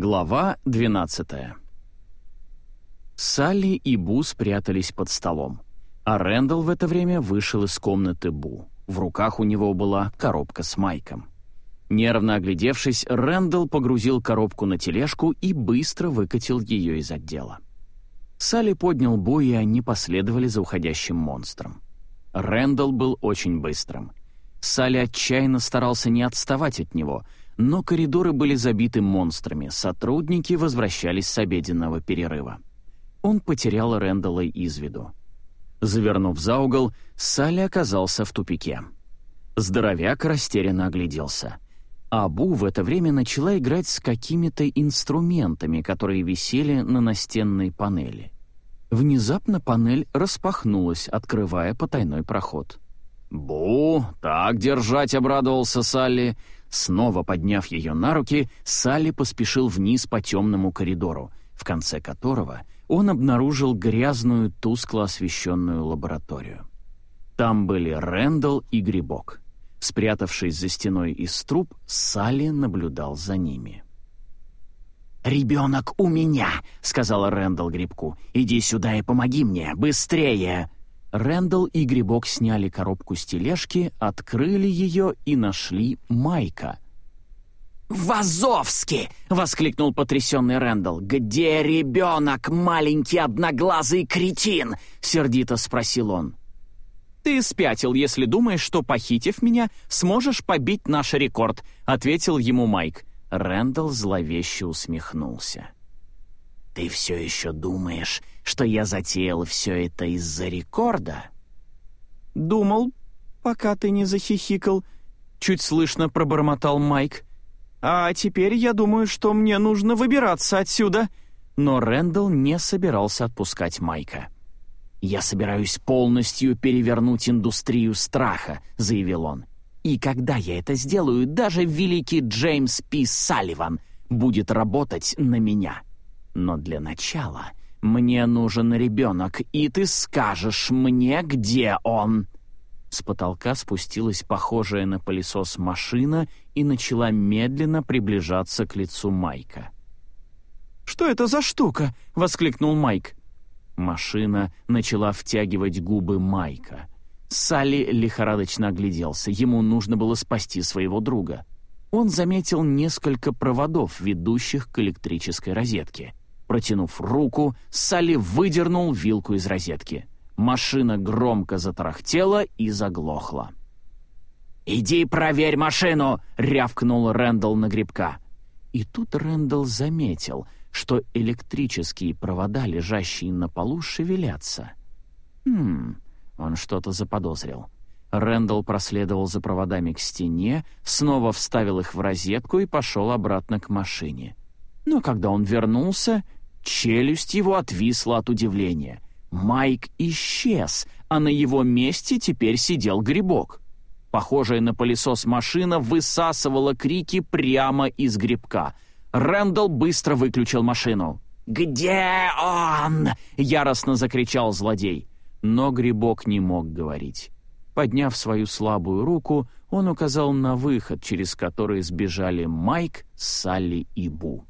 Глава 12 Салли и Бу спрятались под столом, а Рэндалл в это время вышел из комнаты Бу. В руках у него была коробка с майком. Нервно оглядевшись, Рэндалл погрузил коробку на тележку и быстро выкатил ее из отдела. Салли поднял Бу, и они последовали за уходящим монстром. Рэндалл был очень быстрым. Салли отчаянно старался не отставать от него — но коридоры были забиты монстрами, сотрудники возвращались с обеденного перерыва. Он потерял Рэндалла из виду. Завернув за угол, Салли оказался в тупике. Здоровяк растерянно огляделся. Абу в это время начала играть с какими-то инструментами, которые висели на настенной панели. Внезапно панель распахнулась, открывая потайной проход. «Бу, так держать!» — обрадовался Салли — Снова подняв ее на руки, Салли поспешил вниз по темному коридору, в конце которого он обнаружил грязную, тускло освещенную лабораторию. Там были Рэндалл и Грибок. Спрятавшись за стеной из труб, Салли наблюдал за ними. «Ребенок у меня!» — сказала Рэндалл Грибку. «Иди сюда и помоги мне! Быстрее!» Рэндалл и Грибок сняли коробку с тележки, открыли ее и нашли Майка. «Вазовски!» — воскликнул потрясенный Рэндалл. «Где ребенок, маленький одноглазый кретин?» — сердито спросил он. «Ты спятил, если думаешь, что, похитив меня, сможешь побить наш рекорд», — ответил ему Майк. Рэндалл зловеще усмехнулся. «Ты все еще думаешь, что я затеял все это из-за рекорда?» «Думал, пока ты не захихикал», — чуть слышно пробормотал Майк. «А теперь я думаю, что мне нужно выбираться отсюда». Но Рэндалл не собирался отпускать Майка. «Я собираюсь полностью перевернуть индустрию страха», — заявил он. «И когда я это сделаю, даже великий Джеймс Пи Салливан будет работать на меня». Но для начала мне нужен ребенок, и ты скажешь мне, где он». С потолка спустилась похожая на пылесос машина и начала медленно приближаться к лицу Майка. «Что это за штука?» — воскликнул Майк. Машина начала втягивать губы Майка. Салли лихорадочно огляделся. Ему нужно было спасти своего друга. Он заметил несколько проводов, ведущих к электрической розетке. Протянув руку, Салли выдернул вилку из розетки. Машина громко затарахтела и заглохла. «Иди проверь машину!» — рявкнул Рэндалл на грибка. И тут Рэндалл заметил, что электрические провода, лежащие на полу, шевелятся. Хм, он что-то заподозрил. Рэндалл проследовал за проводами к стене, снова вставил их в розетку и пошел обратно к машине. Но когда он вернулся, Челюсть его отвисла от удивления. Майк исчез, а на его месте теперь сидел грибок. Похожая на пылесос машина высасывала крики прямо из грибка. Рэндалл быстро выключил машину. «Где он?» — яростно закричал злодей. Но грибок не мог говорить. Подняв свою слабую руку, он указал на выход, через который сбежали Майк, Салли и Бу.